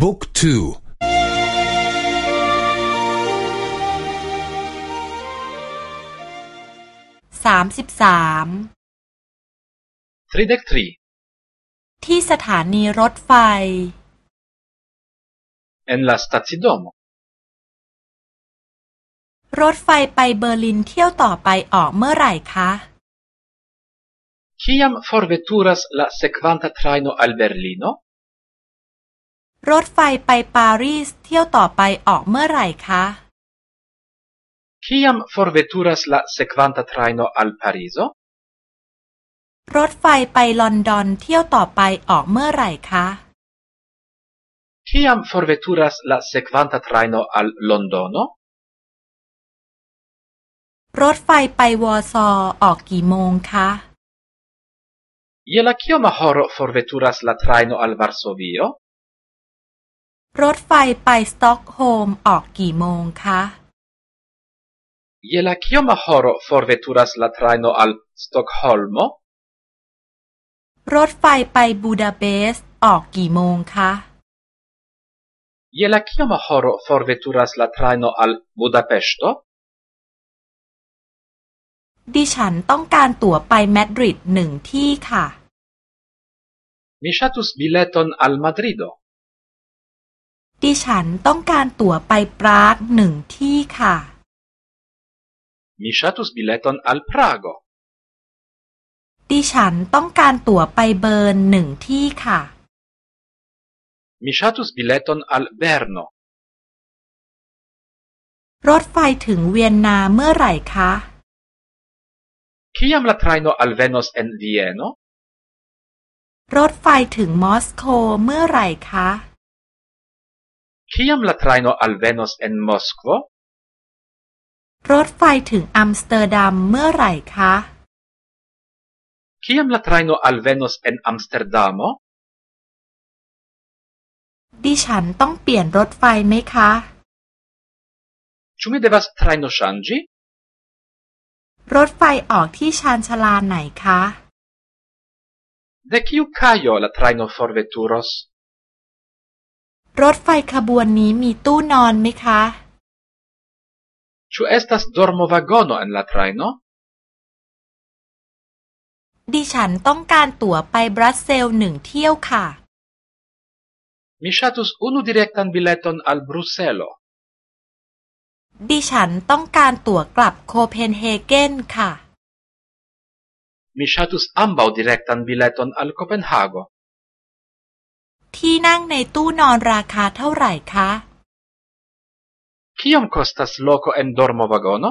บุ๊กทูสามสิบสามทรีเด็กทรีที่สถานีรถไฟ en la stacidomo รถไฟไปเบอร์ลินเที่ยวต่อไปออกเมื่อไหร่คะ Kiam forveturas la sekvanta trajno al Berlino? รถไฟไปปารีสเที่ยวต่อไปออกเมื่อไหร่คะ Kiam forveturas la sekvanta trajno al Parizo? รถไฟไปลอนดอนเที่ยวต่อไปออกเมื่อไหร่คะ Kiam forveturas la sekvanta trajno al Londono? รถไฟไปวอร์ซอออกกี่โมงคะ Je la kioma horo forveturas la trajno al Varsovio? รถไฟไปสต็อกโฮล์มออกกี่โมงคะ Je la kioma horo forveturas la trajno al Stokholmo? รถไฟไปบูดาเปสต์ออกกี่โมงคะ Je la kioma horo forveturas la trajno al Budapeŝto? ดิฉันต้องการตั๋วไปมาดริดหนึ่งที่ค่ะ Mi ŝatus bileton al Madrido. ดิฉันต้องการตั๋วไปปรากหนึ่งที่ค่ะ Mi ŝatus bileton al Prago. ดิฉันต้องการตั๋วไปเบิร์นหนึ่งที่ค่ะ Mi ŝatus bileton al Berno. รถไฟถึงเวียนนาเมื่อไหร่คะ Kiam la trajno alvenos en Vieno? รถไฟถึงมอสโกเมื่อไหร่คะ Kiam la trajno alvenos en Moskvo? รถไฟถึงอัมสเตอร์ดัมเมื่อไหร่คะ Kiam la trajno alvenos en Amsterdamo? ดิฉันต้องเปลี่ยนรถไฟไหมคะ Ĉu mi devas trajno ŝanĝi? รถไฟออกที่ชานชาลาไหนคะ De kiu kajo la trajno forveturos? รถไฟขบวนนี้มีตู้นอนไหมคะ Ĉu estas dormovagono en la trajno? ดิฉันต้องการตั๋วไปบรัสเซลหนึ่งเที่ยวค่ะ Mi ŝatus unu direktan bileton al Bruselo. ดิฉันต้องการตั๋วกลับโคเปนเฮเกนค่ะ Mi ŝatus ambaŭ direktan bileton al Kopenhago. ที่นั่งในตู้นอนราคาเท่าไหร่คะ Kiom kostas loko en dormovagono?